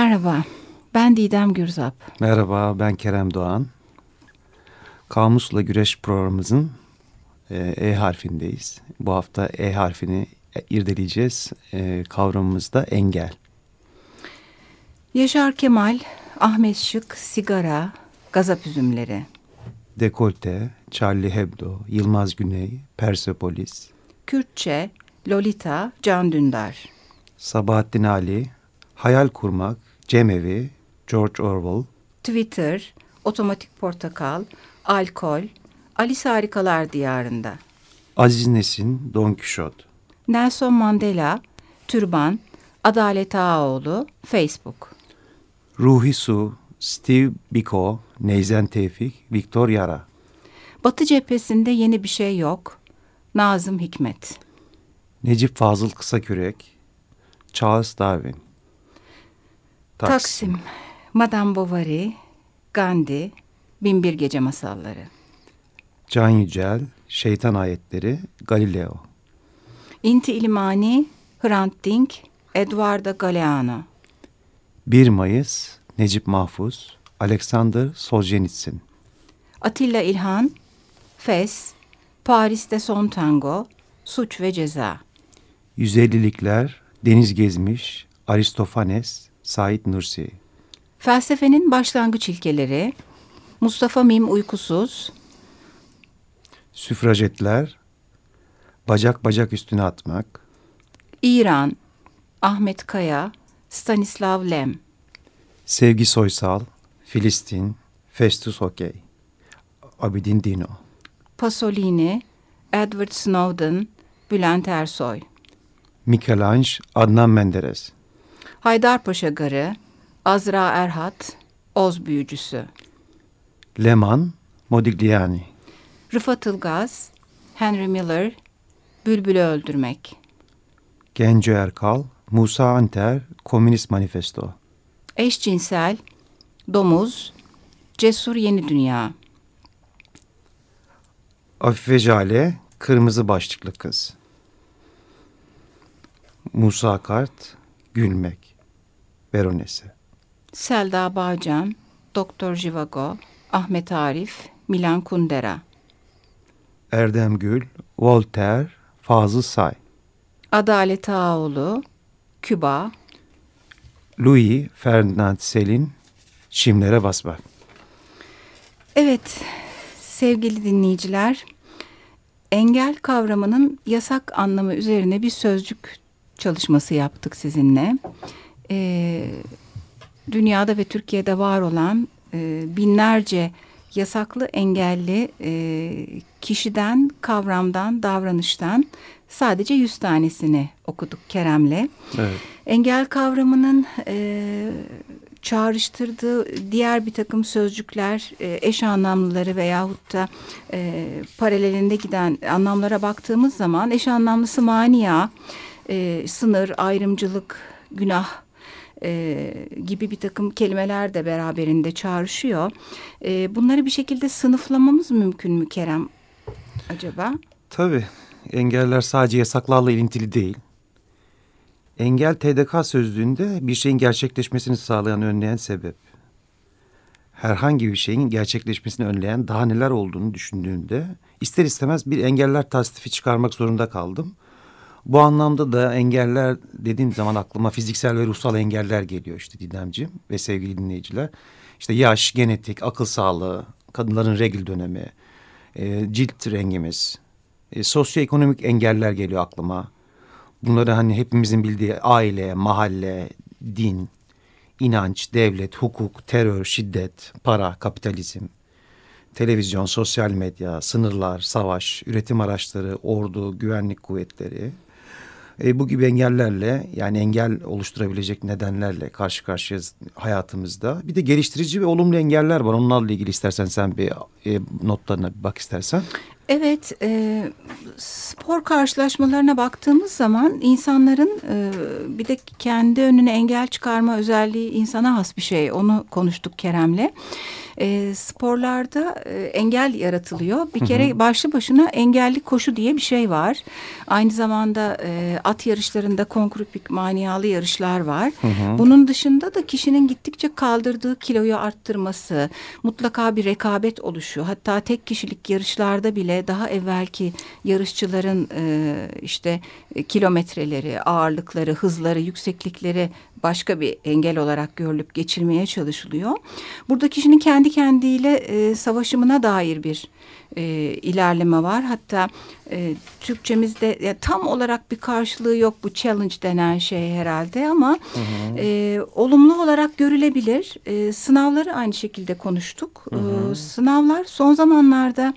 Merhaba, ben Didem Gürzap. Merhaba, ben Kerem Doğan. Kamusla Güreş programımızın e, E harfindeyiz. Bu hafta E harfini irdeleyeceğiz. E, kavramımız da engel. Yaşar Kemal, Ahmet Şık, sigara, gazap üzümleri. Dekolte, Charlie Hebdo, Yılmaz Güney, Persepolis. Kürtçe, Lolita, Can Dündar. Sabahattin Ali, Hayal Kurmak, Cemevi, George Orwell. Twitter, Otomatik Portakal, Alkol, Alice Harikalar Diyarında. Aziz Nesin, Don Quixote. Nelson Mandela, Türban, Adalet Ağaoğlu, Facebook. Ruhi Su, Steve Biko, Neyzen Tevfik, Viktor Yara. Batı cephesinde yeni bir şey yok. Nazım Hikmet. Necip Fazıl Kısakürek, Charles Darwin. Taksim, Taksim Madame Bovary, Gandhi, Binbir Gece Masalları. Can Yücel, Şeytan Ayetleri, Galileo. Inti İlimani, Hrant Dink, Eduardo Galeano. 1 Mayıs, Necip Mahfuz, Alexander Solzhenitsyn. Atilla İlhan, Fes, Paris'te Son Tango, Suç ve Ceza. 150'likler, Deniz Gezmiş, Aristofanes, Said Nursi. Felsefenin başlangıç ilkeleri, Mustafa Mim Uykusuz. Süfrajetler, Bacak bacak üstüne atmak. İran, Ahmet Kaya, Stanislav Lem. Sevgi Soysal, Filistin, Festus Okey, Abidin Dino. Pasolini, Edward Snowden, Bülent Ersoy. Michelangelo, Adnan Menderes. Haydarpaşa Garı, Azra Erhat, Oz Büyücüsü. Leman, Modigliani. Rıfat Ilgaz, Henry Miller, Bülbül'ü Öldürmek. Genco Erkal, Musa Anter, Komünist Manifesto. Eşcinsel, Domuz, Cesur Yeni Dünya. Afife Jale, Kırmızı Başlıklı Kız. Musa Kart, Gülmek. Veronese. Selda Bağcan, Doktor Jivago, Ahmet Arif, Milan Kundera. Erdem Gül, Voltaire, Fazıl Say. Adalet Ağoğlu, Küba. Louis Ferdinand Selin, Şimlere Basmak. Evet, sevgili dinleyiciler, engel kavramının yasak anlamı üzerine bir sözcük çalışması yaptık sizinle. Ee, dünyada ve Türkiye'de var olan e, binlerce yasaklı engelli e, kişiden, kavramdan, davranıştan sadece yüz tanesini okuduk Kerem'le. Evet. Engel kavramının e, çağrıştırdığı diğer bir takım sözcükler, e, eş anlamlıları veyahut da e, paralelinde giden anlamlara baktığımız zaman eş anlamlısı mania, e, sınır, ayrımcılık, günah e, gibi bir takım kelimeler de beraberinde çağrışıyor. E, bunları bir şekilde sınıflamamız mümkün mü Kerem acaba? Tabii. Engeller sadece yasaklarla ilintili değil. Engel TDK sözlüğünde bir şeyin gerçekleşmesini sağlayan, önleyen sebep. Herhangi bir şeyin gerçekleşmesini önleyen daha neler olduğunu düşündüğünde ister istemez bir engeller tasnifi çıkarmak zorunda kaldım. Bu anlamda da engeller dediğim zaman aklıma fiziksel ve ruhsal engeller geliyor işte Didemciğim ve sevgili dinleyiciler. İşte yaş, genetik, akıl sağlığı, kadınların regl dönemi, e, cilt rengimiz, e, sosyoekonomik engeller geliyor aklıma. Bunları hani hepimizin bildiği aile, mahalle, din, inanç, devlet, hukuk, terör, şiddet, para, kapitalizm, televizyon, sosyal medya, sınırlar, savaş, üretim araçları, ordu, güvenlik kuvvetleri. E, bu gibi engellerle yani engel oluşturabilecek nedenlerle karşı karşıyayız hayatımızda. Bir de geliştirici ve olumlu engeller var. Onlarla ilgili istersen sen bir e, notlarına bir bak istersen. Evet, e, spor karşılaşmalarına baktığımız zaman insanların e, bir de kendi önüne engel çıkarma özelliği insana has bir şey. Onu konuştuk Kerem'le. E, sporlarda e, engel yaratılıyor. Bir kere başlı başına engelli koşu diye bir şey var. Aynı zamanda e, at yarışlarında konkrupik maniyalı yarışlar var. Bunun dışında da kişinin gittikçe kaldırdığı kiloyu arttırması, mutlaka bir rekabet oluşu. Hatta tek kişilik yarışlarda bile daha evvelki yarışçıların e, işte kilometreleri, ağırlıkları, hızları, yükseklikleri başka bir engel olarak görülüp geçirmeye çalışılıyor. Burada kişinin kendi kendiyle e, savaşımına dair bir e, ilerleme var. Hatta e, Türkçemizde ya, tam olarak bir karşılığı yok bu challenge denen şey herhalde ama hı hı. E, olumlu olarak görülebilir. E, sınavları aynı şekilde konuştuk. Hı hı. E, sınavlar son zamanlarda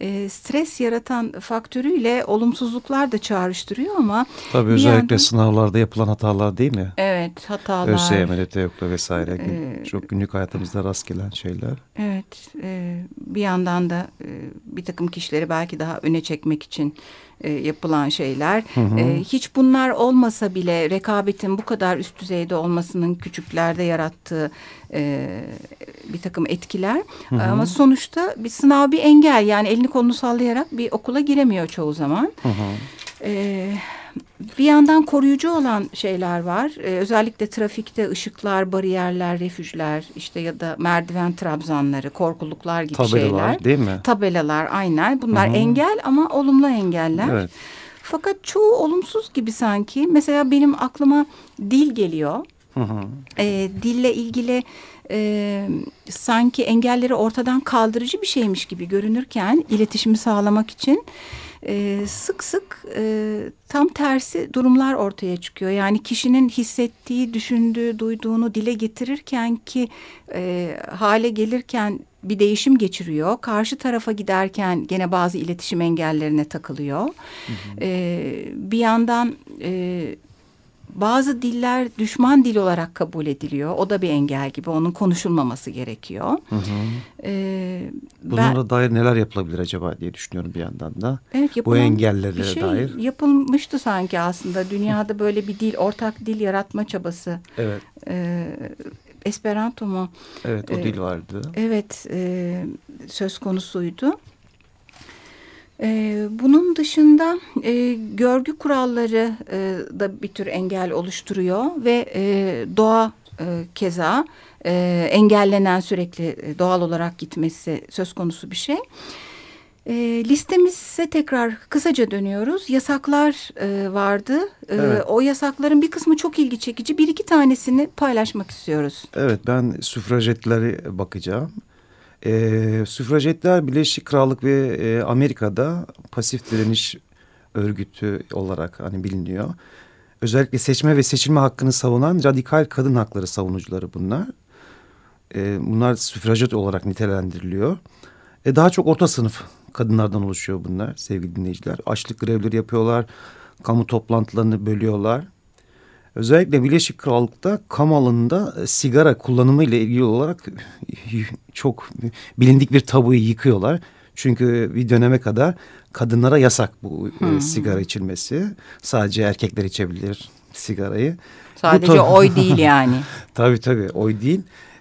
e, stres yaratan faktörüyle olumsuzluklar da çağrıştırıyor ama tabii özellikle yandan, sınavlarda yapılan hatalar değil mi? Evet, hatalar. ÖSYM'de, TEOK'ta vesaire e, çok günlük hayatımızda rast gelen şeyler. Evet, e, bir yandan da e, bir takım kişileri belki daha öne çekmek için e, yapılan şeyler. Hı hı. E, hiç bunlar olmasa bile rekabetin bu kadar üst düzeyde olmasının küçüklerde yarattığı e, bir takım etkiler. Hı hı. Ama sonuçta bir sınav bir engel yani elini kolunu sallayarak bir okula giremiyor çoğu zaman. Hı hı. E, bir yandan koruyucu olan şeyler var. Ee, özellikle trafikte ışıklar, bariyerler, refüjler işte ya da merdiven trabzanları, korkuluklar gibi Tabelalar, şeyler. Tabelalar değil mi? Tabelalar aynen. Bunlar Hı -hı. engel ama olumlu engeller. Evet. Fakat çoğu olumsuz gibi sanki. Mesela benim aklıma dil geliyor. Hı hı. E, dille ilgili e, sanki engelleri ortadan kaldırıcı bir şeymiş gibi görünürken iletişimi sağlamak için e, sık sık e, tam tersi durumlar ortaya çıkıyor. Yani kişinin hissettiği, düşündüğü, duyduğunu dile getirirken ki e, hale gelirken bir değişim geçiriyor. Karşı tarafa giderken gene bazı iletişim engellerine takılıyor. Hı hı. E, bir yandan e, bazı diller düşman dil olarak kabul ediliyor. O da bir engel gibi. Onun konuşulmaması gerekiyor. Hı hı. Ee, Bunlara ben, dair neler yapılabilir acaba diye düşünüyorum bir yandan da. Evet, Bu engellere bir şey dair. Yapılmıştı sanki aslında. Dünyada böyle bir dil, ortak dil yaratma çabası. Evet. Ee, Esperanto mu? Evet o ee, dil vardı. Evet e, söz konusuydu. Ee, bunun dışında e, görgü kuralları e, da bir tür engel oluşturuyor ve e, doğa e, keza e, engellenen sürekli e, doğal olarak gitmesi söz konusu bir şey. E, listemize tekrar kısaca dönüyoruz. Yasaklar e, vardı. E, evet. O yasakların bir kısmı çok ilgi çekici. Bir iki tanesini paylaşmak istiyoruz. Evet ben süfrajetleri bakacağım. E, süfrajetler Birleşik Krallık ve e, Amerika'da pasif direniş örgütü olarak hani biliniyor. Özellikle seçme ve seçilme hakkını savunan radikal kadın hakları savunucuları bunlar. E, bunlar süfrajet olarak nitelendiriliyor. E, daha çok orta sınıf kadınlardan oluşuyor bunlar sevgili dinleyiciler. Açlık grevleri yapıyorlar, kamu toplantılarını bölüyorlar. Özellikle Birleşik Krallık'ta kamu alanında e, sigara kullanımı ile ilgili olarak çok bilindik bir tabuyu yıkıyorlar. Çünkü bir döneme kadar kadınlara yasak bu e, hmm. sigara içilmesi. Sadece erkekler içebilir sigarayı. Sadece oy değil yani. tabii tabii oy değil.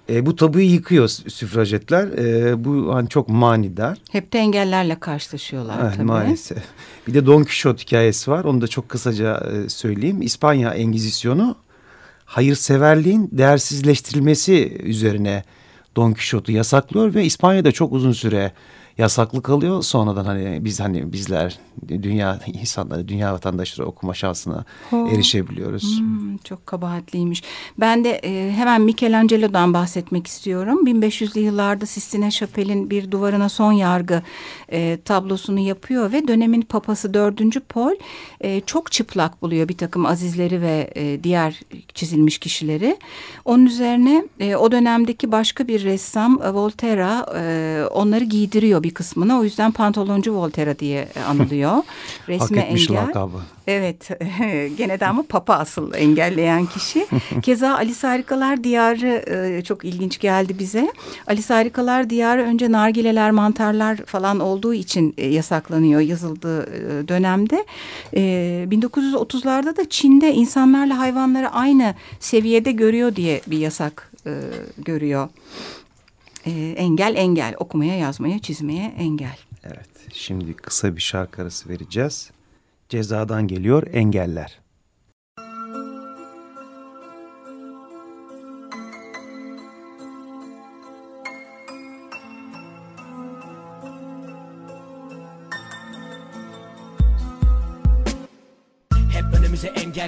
E, bu tabuyu yıkıyor süfrajetler. E, bu hani çok manidar. Hep de engellerle karşılaşıyorlar evet, tabii. Maalesef. Bir de Don Quixote hikayesi var. Onu da çok kısaca e, söyleyeyim. İspanya Engizisyonu hayırseverliğin değersizleştirilmesi üzerine Don Quixote'u yasaklıyor ve İspanya'da çok uzun süre yasaklı kalıyor. Sonradan hani biz hani bizler dünya insanları, dünya vatandaşları okuma şansına oh. erişebiliyoruz. Hmm, çok kabahatliymiş. Ben de e, hemen Michelangelo'dan bahsetmek istiyorum. 1500'lü yıllarda Sistine Chapel'in bir duvarına son yargı e, tablosunu yapıyor ve dönemin papası 4. Paul e, çok çıplak buluyor bir takım azizleri ve e, diğer çizilmiş kişileri. Onun üzerine e, o dönemdeki başka bir ressam e, Volterra e, onları giydiriyor bir kısmını. O yüzden pantoloncu Volterra diye anılıyor. Resme Hak etmiş engel. lakabı. Evet. Gene de ama Papa asıl engelleyen kişi. Keza Alice Harikalar Diyarı e, çok ilginç geldi bize. Alice Harikalar Diyarı önce nargileler, mantarlar falan olduğu için e, yasaklanıyor yazıldığı e, dönemde. 1930'larda da Çin'de insanlarla hayvanları aynı seviyede görüyor diye bir yasak görüyor. E, engel engel okumaya yazmaya çizmeye engel. Evet şimdi kısa bir şarkı arası vereceğiz. Cezadan geliyor engeller.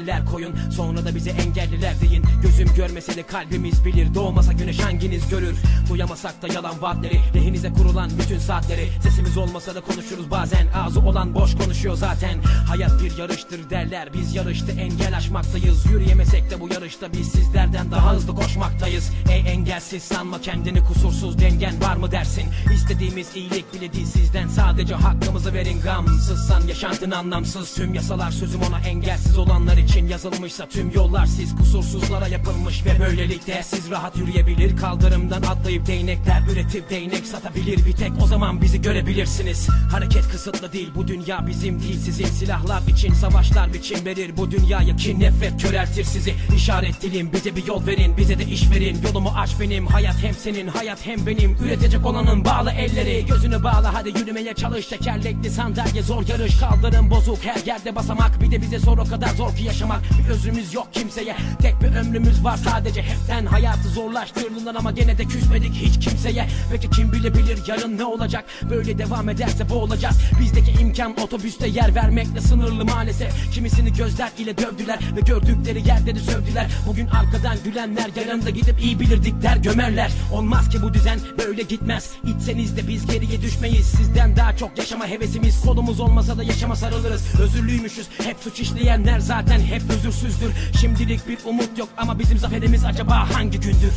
Engeller koyun Sonra da bize engelliler deyin. Gözüm görmese de kalbimiz bilir Doğmasa güneş hanginiz görür? Duyamasak da yalan vaatleri Lehinize kurulan bütün saatleri. Sesimiz olmasa da konuşuruz bazen Ağzı olan boş konuşuyor zaten. Hayat bir yarıştır derler Biz yarışta engel aşmaktayız. Yürüyemesek de bu yarışta biz sizlerden daha hızlı koşmaktayız. Ey engelsiz sanma kendini kusursuz dengen var mı dersin? İstediğimiz iyilik bile değil sizden Sadece hakkımızı verin. Gamsızsan Yaşantın anlamsız. Tüm yasalar sözüm ona engelsiz olanlar onlar için yazılmışsa tüm yollar siz kusursuzlara yapılmış ve böylelikle siz rahat yürüyebilir. Kaldırımdan atlayıp değnekler üretip değnek satabilir bir tek. O zaman bizi görebilirsiniz. Hareket kısıtlı değil. Bu dünya bizim değil. Sizin silahlar için savaşlar biçim verir bu dünyaya kin nefret köreltir sizi. İşaret dilim bize bir yol verin. Bize de iş verin. Yolumu aç benim. Hayat hem senin hayat hem benim. Üretecek olanın bağlı elleri. Gözünü bağla hadi yürümeye çalış. Tekerlekli sandalye zor yarış. Kaldırım bozuk. Her yerde basamak. Bir de bize sor o kadar zor ki yaşamak Bir özrümüz yok kimseye. Tek bir ömrümüz var sadece Hepten. Hayatı zorlaştırdılar ama gene de küsmedik hiç kimseye. Peki kim bilebilir yarın ne olacak? Böyle devam ederse boğulacağız. Bizdeki imkan otobüste yer vermekle sınırlı maalesef. Kimisini gözler ile dövdüler Ve gördükleri yerde de sövdüler. Bugün arkadan gülenler yarın da gidip iyi bilirdik der gömerler. Olmaz ki bu düzen böyle gitmez. İçseniz de biz geriye düşmeyiz. Sizden daha çok yaşama hevesimiz. Kolumuz olmasa da yaşama sarılırız. Özürlüymüşüz. Hep suç işleyenler zaten. Zaten hep özürsüzdür Şimdilik bir umut yok ama bizim zaferimiz acaba hangi gündür?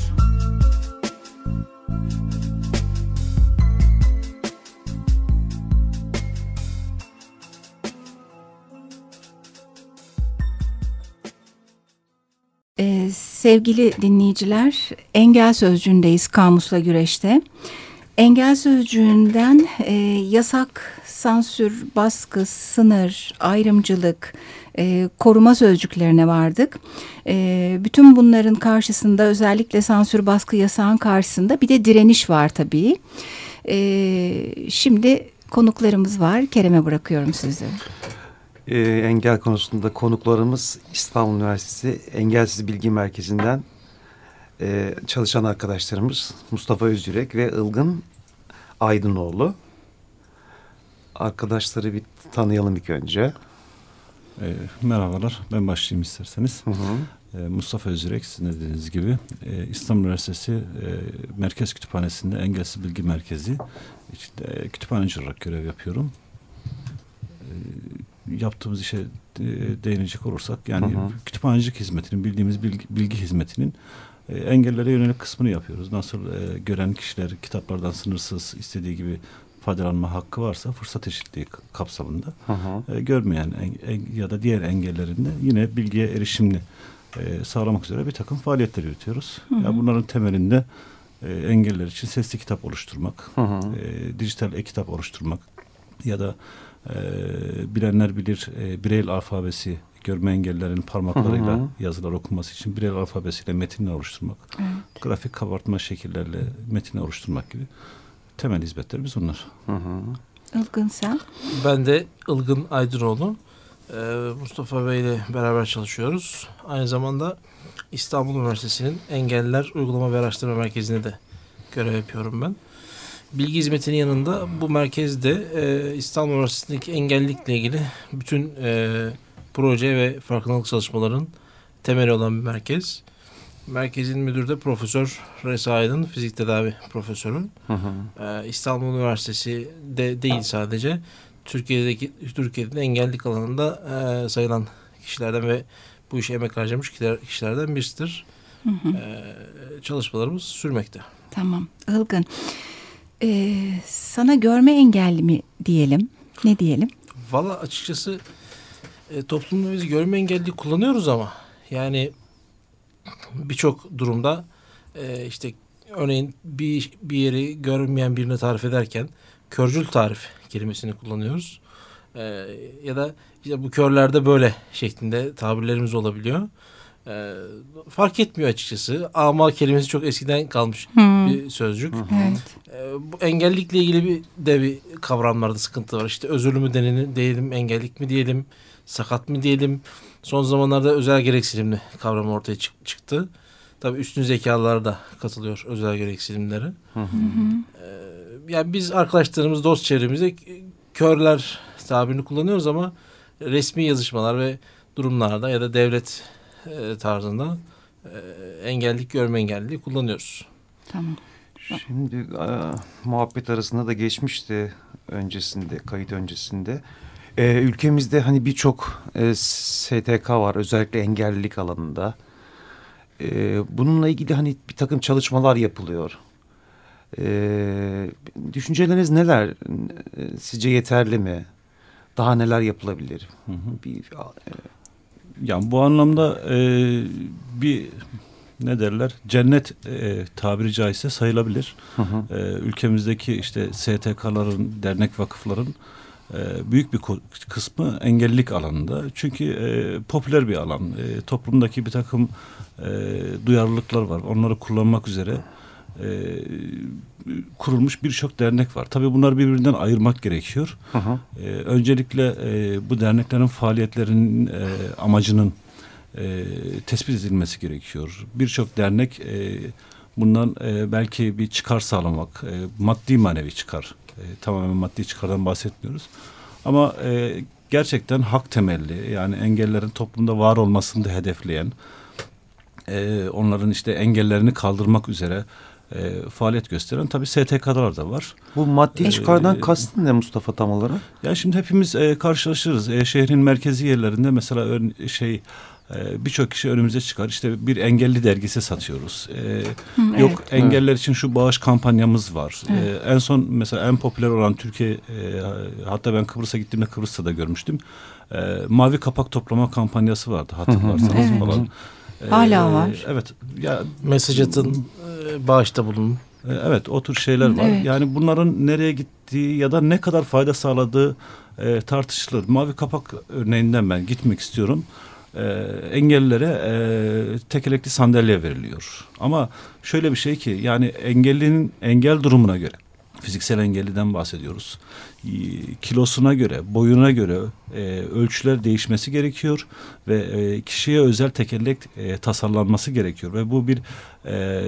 Ee, sevgili dinleyiciler, engel sözcüğündeyiz kamusla güreşte. Engel sözcüğünden e, yasak, sansür, baskı, sınır, ayrımcılık, e, koruma sözcüklerine vardık. E, bütün bunların karşısında özellikle sansür baskı yasağın karşısında bir de direniş var tabii. E, şimdi konuklarımız var. Kerem'e bırakıyorum sizi. E, engel konusunda konuklarımız İstanbul Üniversitesi Engelsiz Bilgi Merkezi'nden e, çalışan arkadaşlarımız Mustafa Özürek ve Ilgın Aydınoğlu. Arkadaşları bir tanıyalım ilk önce. E, merhabalar, ben başlayayım isterseniz. Hı hı. E, Mustafa Özürek, sizin dediğiniz gibi e, İstanbul Üniversitesi e, Merkez Kütüphanesi'nde Engelsiz Bilgi Merkezi işte, kütüphaneci olarak görev yapıyorum. E, yaptığımız işe e, değinecek olursak yani hı hı. kütüphanecilik hizmetinin, bildiğimiz bilgi, bilgi hizmetinin e, engellere yönelik kısmını yapıyoruz. Nasıl e, gören kişiler kitaplardan sınırsız istediği gibi faydalanma hakkı varsa fırsat eşitliği kapsamında hı hı. E, görmeyen en, en, ya da diğer engellerinde yine bilgiye erişimini e, sağlamak üzere bir takım faaliyetler yürütüyoruz. Hı hı. Yani bunların temelinde e, engeller için sesli kitap oluşturmak, hı hı. E, dijital e-kitap oluşturmak ya da e, bilenler bilir e, Braille alfabesi görme engellerin parmaklarıyla hı hı. yazılar okunması için Braille alfabesiyle metinler oluşturmak, evet. grafik kabartma şekillerle metinler oluşturmak gibi temel hizmetlerimiz bunlar. Hı hı. Ilgın sen? Ben de Ilgın Aydınoğlu. Ee, Mustafa Bey ile beraber çalışıyoruz. Aynı zamanda İstanbul Üniversitesi'nin Engelliler Uygulama ve Araştırma Merkezi'nde de görev yapıyorum ben. Bilgi hizmetinin yanında bu merkezde e, İstanbul Üniversitesi'ndeki engellilikle ilgili bütün e, proje ve farkındalık çalışmaların temeli olan bir merkez. Merkezin müdürü de Profesör Reza Aydın, fizik tedavi profesörü. Hı hı. Ee, İstanbul Üniversitesi de değil sadece. Türkiye'deki Türkiye'de engellilik alanında e, sayılan kişilerden ve bu işe emek harcamış kişilerden birisidir. Hı hı. Ee, çalışmalarımız sürmekte. Tamam. Ilgın. Ee, sana görme engelli mi diyelim? Ne diyelim? Valla açıkçası e, toplumda biz görme engelli kullanıyoruz ama yani birçok durumda e, işte örneğin bir, bir yeri görmeyen birine tarif ederken körcül tarif kelimesini kullanıyoruz. E, ya da işte bu körlerde böyle şeklinde tabirlerimiz olabiliyor. E, fark etmiyor açıkçası. Ama kelimesi çok eskiden kalmış Hmm. bir sözcük. Evet. E, bu engellilikle ilgili bir de bir kavramlarda sıkıntı var. İşte özürlü mü denelim, diyelim, engellik mi diyelim, sakat mı diyelim. Son zamanlarda özel gereksinimli kavram ortaya çık- çıktı. Tabii üstün zekalılar da katılıyor özel gereksinimlere. Hı hı. Ee, yani biz arkadaşlarımız, dost çevremizde körler tabirini kullanıyoruz ama resmi yazışmalar ve durumlarda ya da devlet e, tarzında e, engellik, görme engelliliği kullanıyoruz. Tamam. Şimdi e, muhabbet arasında da geçmişti öncesinde, kayıt öncesinde. E, ülkemizde hani birçok e, STK var özellikle engellilik alanında. E, bununla ilgili hani bir takım çalışmalar yapılıyor. E, düşünceleriniz neler? E, Sizce yeterli mi? Daha neler yapılabilir? Hı hı. Bir, e, Yani bu anlamda e, bir ne derler cennet e, tabiri caizse sayılabilir. hı hı. E, ülkemizdeki işte STK'ların, dernek vakıfların büyük bir kısmı engellilik alanında. Çünkü e, popüler bir alan. E, toplumdaki bir takım e, duyarlılıklar var. Onları kullanmak üzere e, kurulmuş birçok dernek var. Tabii bunları birbirinden ayırmak gerekiyor. Hı hı. Ee, öncelikle e, bu derneklerin faaliyetlerinin e, amacının e, tespit edilmesi gerekiyor. Birçok dernek e, bundan e, belki bir çıkar sağlamak, e, maddi manevi çıkar, e, tamamen maddi çıkardan bahsetmiyoruz. Ama e, gerçekten hak temelli yani engellerin toplumda var olmasını da hedefleyen, e, onların işte engellerini kaldırmak üzere e, faaliyet gösteren tabii STK'lar da var. Bu maddi çıkardan Ee, kastın ne Mustafa tam olarak? Ya şimdi hepimiz e, karşılaşırız. E, şehrin merkezi yerlerinde mesela ön, şey e, birçok kişi önümüze çıkar. İşte bir engelli dergisi satıyoruz. E, Hı, yok evet. engeller için şu bağış kampanyamız var. Evet. E, en son mesela en popüler olan Türkiye e, hatta ben Kıbrıs'a gittiğimde Kıbrıs'ta da görmüştüm. E, mavi kapak toplama kampanyası vardı hatırlarsanız Evet. falan. E, Hala var. Evet. Ya Mesaj atın, e, bağışta bulunun. e, Evet o tür şeyler var. Evet. Yani bunların nereye gittiği ya da ne kadar fayda sağladığı e, tartışılır. Mavi kapak örneğinden ben gitmek istiyorum. E, engellilere e, tekerlekli sandalye veriliyor. Ama şöyle bir şey ki yani engellinin engel durumuna göre fiziksel engelliden bahsediyoruz. Kilosuna göre, boyuna göre e, ölçüler değişmesi gerekiyor ve e, kişiye özel tekerlek e, tasarlanması gerekiyor ve bu bir e,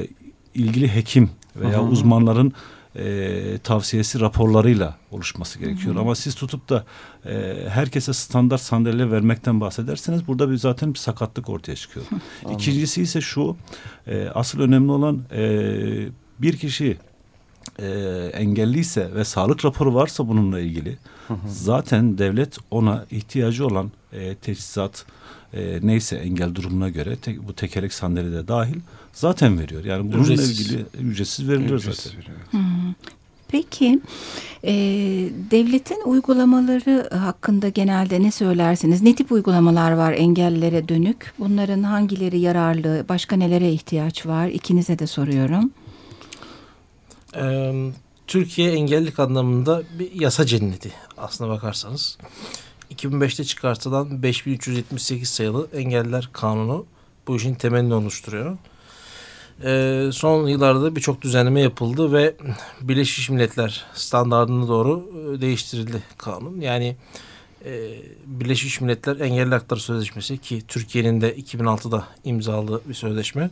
ilgili hekim veya hı. uzmanların e, tavsiyesi raporlarıyla oluşması gerekiyor. Ama siz tutup da e, herkese standart sandalye vermekten bahsederseniz burada bir zaten bir sakatlık ortaya çıkıyor. İkincisi ise şu e, asıl önemli olan e, bir kişi e, engelliyse ve sağlık raporu varsa bununla ilgili zaten devlet ona ihtiyacı olan e, teçhizat e, neyse engel durumuna göre te- bu tekerlek sandalye de dahil zaten veriyor. Yani bununla Ücretsiz. ilgili ücretsiz veriliyor zaten. Peki e, devletin uygulamaları hakkında genelde ne söylersiniz? Ne tip uygulamalar var engellilere dönük? Bunların hangileri yararlı? Başka nelere ihtiyaç var? İkinize de soruyorum. Ee, Türkiye engellilik anlamında bir yasa cenneti aslına bakarsanız. 2005'te çıkartılan 5378 sayılı engeller kanunu bu işin temelini oluşturuyor. Ee, son yıllarda birçok düzenleme yapıldı ve Birleşmiş Milletler standartına doğru e, değiştirildi kanun. Yani e, Birleşmiş Milletler Engelli Hakları Sözleşmesi ki Türkiye'nin de 2006'da imzaladığı bir sözleşme.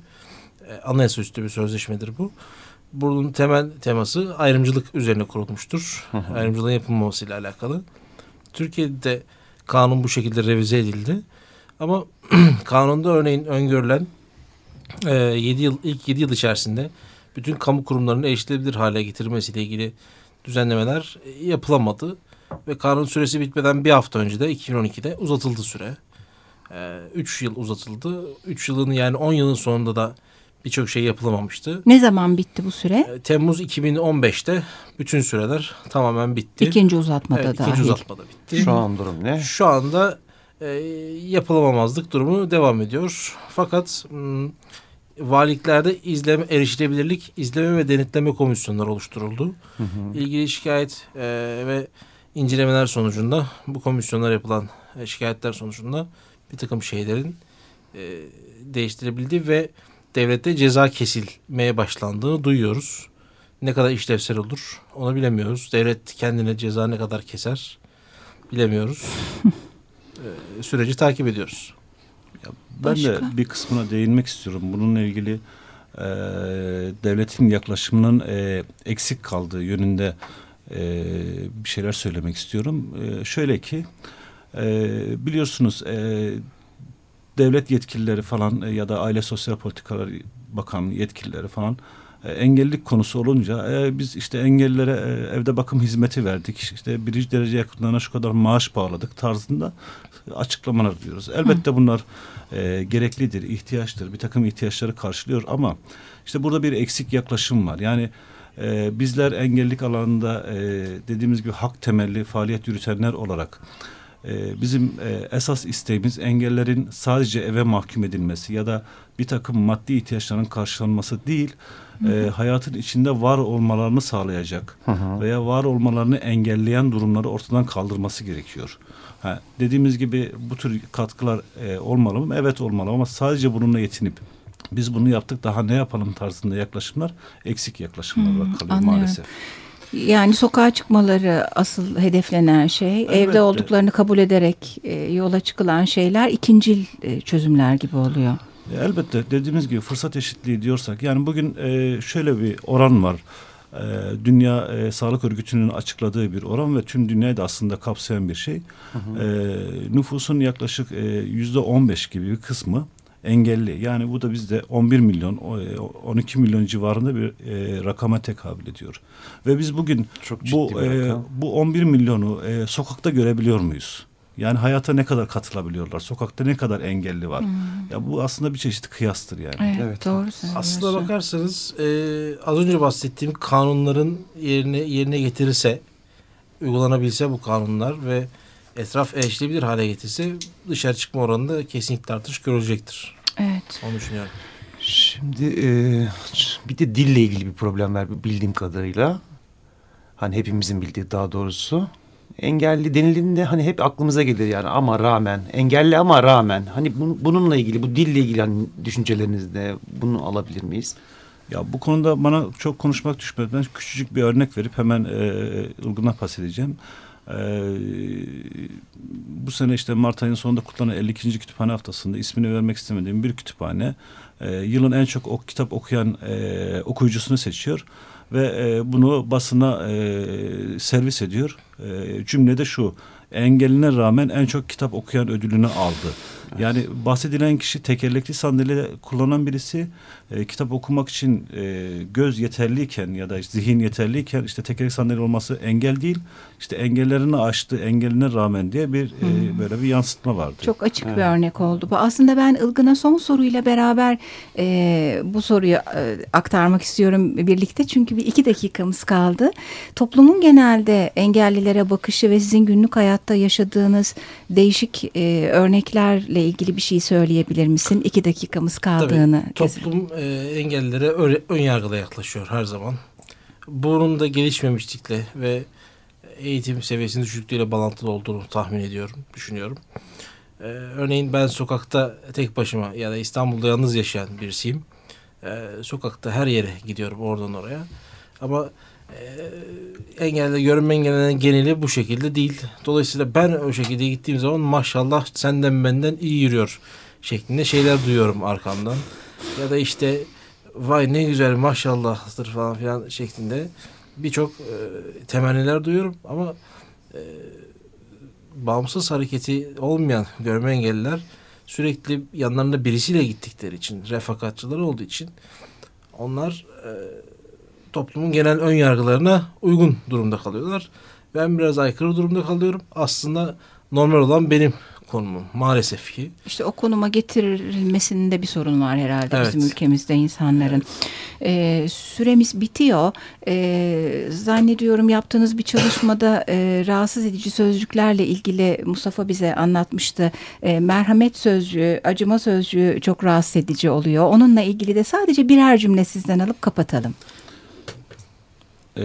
E, anayasa üstü bir sözleşmedir bu. Bunun temel teması ayrımcılık üzerine kurulmuştur. Ayrımcılığın yapılmamasıyla alakalı. Türkiye'de de kanun bu şekilde revize edildi. Ama kanunda örneğin öngörülen e, 7 yıl ilk 7 yıl içerisinde bütün kamu kurumlarını erişilebilir hale getirmesiyle ilgili düzenlemeler e, yapılamadı ve kanun süresi bitmeden bir hafta önce de 2012'de uzatıldı süre. 3 yıl uzatıldı. 3 yılın yani 10 yılın sonunda da birçok şey yapılamamıştı. Ne zaman bitti bu süre? E, Temmuz 2015'te bütün süreler tamamen bitti. İkinci uzatmada evet, dahil. ikinci uzatmada bitti. Şu an durum ne? Şu anda e, yapılamamazlık durumu devam ediyor. Fakat m, valiliklerde izleme, erişilebilirlik, izleme ve denetleme komisyonları oluşturuldu. İlgili şikayet e, ve incelemeler sonucunda bu komisyonlar yapılan e, şikayetler sonucunda bir takım şeylerin e, değiştirebildi ve devlette ceza kesilmeye başlandığını duyuyoruz. Ne kadar işlevsel olur onu bilemiyoruz. Devlet kendine ceza ne kadar keser bilemiyoruz. e, süreci takip ediyoruz. Ya ben Başka? de bir kısmına değinmek istiyorum. Bununla ilgili e, devletin yaklaşımının e, eksik kaldığı yönünde e, bir şeyler söylemek istiyorum. E, şöyle ki e, biliyorsunuz e, devlet yetkilileri falan e, ya da Aile Sosyal Politikalar Bakan yetkilileri falan e, engellilik konusu olunca e, biz işte engellilere e, evde bakım hizmeti verdik. İşte birinci derece yakınlarına şu kadar maaş bağladık tarzında açıklamalar diyoruz. Elbette bunlar e, gereklidir, ihtiyaçtır. Bir takım ihtiyaçları karşılıyor ama işte burada bir eksik yaklaşım var. Yani e, bizler engellilik alanında e, dediğimiz gibi hak temelli faaliyet yürütenler olarak e, bizim e, esas isteğimiz engellerin sadece eve mahkum edilmesi ya da bir takım maddi ihtiyaçların karşılanması değil, e, hayatın içinde var olmalarını sağlayacak veya var olmalarını engelleyen durumları ortadan kaldırması gerekiyor. Ha, dediğimiz gibi bu tür katkılar e, olmalı mı? Evet olmalı ama sadece bununla yetinip biz bunu yaptık daha ne yapalım tarzında yaklaşımlar eksik yaklaşımlar olarak kalıyor anlıyorum. maalesef. Yani sokağa çıkmaları asıl hedeflenen şey, Elbette. evde olduklarını kabul ederek e, yola çıkılan şeyler ikincil e, çözümler gibi oluyor. E, Elbette dediğimiz gibi fırsat eşitliği diyorsak yani bugün e, şöyle bir oran var. E, Dünya e, Sağlık Örgütü'nün açıkladığı bir oran ve tüm dünyayı da aslında kapsayan bir şey. E, nüfusun yaklaşık e, yüzde 15 gibi bir kısmı engelli. Yani bu da bizde 11 milyon, o, e, 12 milyon civarında bir e, rakama tekabül ediyor. Ve biz bugün Çok bu e, bu 11 milyonu e, sokakta görebiliyor muyuz? Yani hayata ne kadar katılabiliyorlar? Sokakta ne kadar engelli var? Ya bu aslında bir çeşit kıyastır yani. Evet, Evet. doğru söylüyorsun. Aslına bakarsanız e, az önce bahsettiğim kanunların yerine yerine getirirse, uygulanabilse bu kanunlar ve etraf erişilebilir hale getirse dışarı çıkma oranında kesinlikle artış görülecektir. Evet. Onu düşünüyorum. Şimdi e, bir de dille ilgili bir problem var bildiğim kadarıyla. Hani hepimizin bildiği daha doğrusu. Engelli denildiğinde hani hep aklımıza gelir yani ama rağmen. Engelli ama rağmen. Hani bu- bununla ilgili bu dille ilgili hani düşüncelerinizde bunu alabilir miyiz? Ya bu konuda bana çok konuşmak düşmez. Ben küçücük bir örnek verip hemen e, Ilgın'a pas edeceğim. E, bu sene işte Mart ayının sonunda kutlanan 52. kütüphane haftasında ismini vermek istemediğim bir kütüphane e, yılın en çok ok, kitap okuyan e, okuyucusunu seçiyor ve e, bunu basına e, servis ediyor. E, cümlede şu engeline rağmen en çok kitap okuyan ödülünü aldı. Yani bahsedilen kişi tekerlekli sandalye kullanan birisi e, kitap okumak için e, göz yeterliyken ya da işte zihin yeterliyken işte tekerlekli sandalye olması engel değil. İşte engellerini aştı engeline rağmen diye bir e, böyle bir yansıtma vardı. Çok açık bir örnek oldu bu. Aslında ben Ilgın'a son soruyla beraber e, bu soruyu e, aktarmak istiyorum birlikte. Çünkü bir iki dakikamız kaldı. Toplumun genelde engellilere bakışı ve sizin günlük hayatta yaşadığınız değişik e, örneklerle ilgili bir şey söyleyebilir misin? İki dakikamız kaldığını. Tabii, toplum e, engellilere ön yargıla yaklaşıyor her zaman. Bunun da gelişmemişlikle ve eğitim seviyesinin düşüklüğüyle bağlantılı olduğunu tahmin ediyorum, düşünüyorum. E, örneğin ben sokakta tek başıma ya da İstanbul'da yalnız yaşayan birisiyim. E, sokakta her yere gidiyorum oradan oraya. Ama engelli, görünme engellenen geneli bu şekilde değil. Dolayısıyla ben o şekilde gittiğim zaman maşallah senden benden iyi yürüyor şeklinde şeyler duyuyorum arkamdan. Ya da işte vay ne güzel maşallahdır falan filan şeklinde birçok e, temenniler duyuyorum ama e, bağımsız hareketi olmayan görme engelliler sürekli yanlarında birisiyle gittikleri için refakatçıları olduğu için onlar e, toplumun genel ön yargılarına uygun durumda kalıyorlar. Ben biraz aykırı durumda kalıyorum. Aslında normal olan benim konumum maalesef ki. İşte o konuma getirilmesinde bir sorun var herhalde Evet. bizim ülkemizde insanların. Ee, süremiz bitiyor. Ee, zannediyorum yaptığınız bir çalışmada e, rahatsız edici sözcüklerle ilgili Mustafa bize anlatmıştı. E, merhamet sözcüğü, acıma sözcüğü çok rahatsız edici oluyor. Onunla ilgili de sadece birer cümle sizden alıp kapatalım. Ee,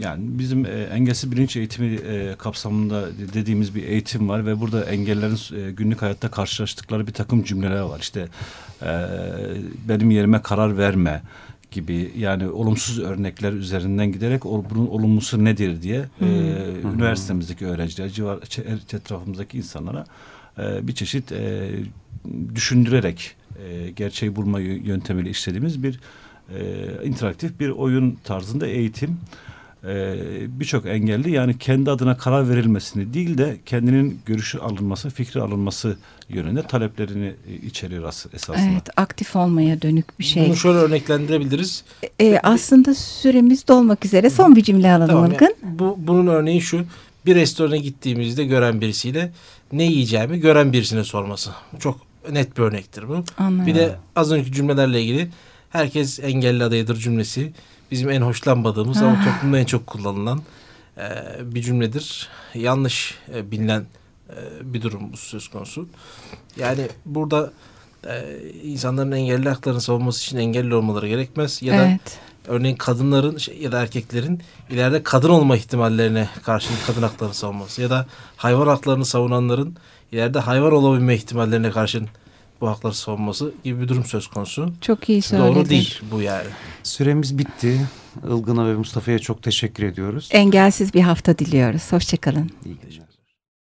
yani bizim e, engelsiz bilinç eğitimi e, kapsamında dediğimiz bir eğitim var ve burada engellerin e, günlük hayatta karşılaştıkları bir takım cümleler var. İşte e, benim yerime karar verme gibi yani olumsuz örnekler üzerinden giderek ol, bunun olumlusu nedir diye e, üniversitemizdeki öğrenciler, civar çe- etrafımızdaki insanlara e, bir çeşit e, düşündürerek e, gerçeği bulma yö- yöntemiyle işlediğimiz bir e, interaktif bir oyun tarzında eğitim. E, Birçok engelli yani kendi adına karar verilmesini değil de kendinin görüşü alınması, fikri alınması yönünde taleplerini e, içeriyor as- esasında. Evet, aktif olmaya dönük bir şey. Bunu şöyle örneklendirebiliriz. Ee, aslında süremiz dolmak üzere. Son bir cümle alalım Tamam, Ilgın. yani bu, bunun örneği şu. Bir restorana gittiğimizde gören birisiyle ne yiyeceğimi gören birisine sorması. Çok net bir örnektir bu. Anladım. Bir de az önceki cümlelerle ilgili herkes engelli adayıdır cümlesi. Bizim en hoşlanmadığımız ama toplumda en çok kullanılan e, bir cümledir. Yanlış e, bilinen e, bir durum bu söz konusu. Yani burada e, insanların engelli haklarını savunması için engelli olmaları gerekmez. Ya da evet. örneğin kadınların şey, ya da erkeklerin ileride kadın olma ihtimallerine karşı kadın haklarını savunması ya da hayvan haklarını savunanların ileride hayvan olabilme ihtimallerine karşın bu hakları savunması gibi bir durum söz konusu. Çok iyi söyledin. Doğru değil bu yani. Süremiz bitti. Ilgın'a ve Mustafa'ya çok teşekkür ediyoruz. Engelsiz bir hafta diliyoruz. Hoşçakalın. İyi geceler.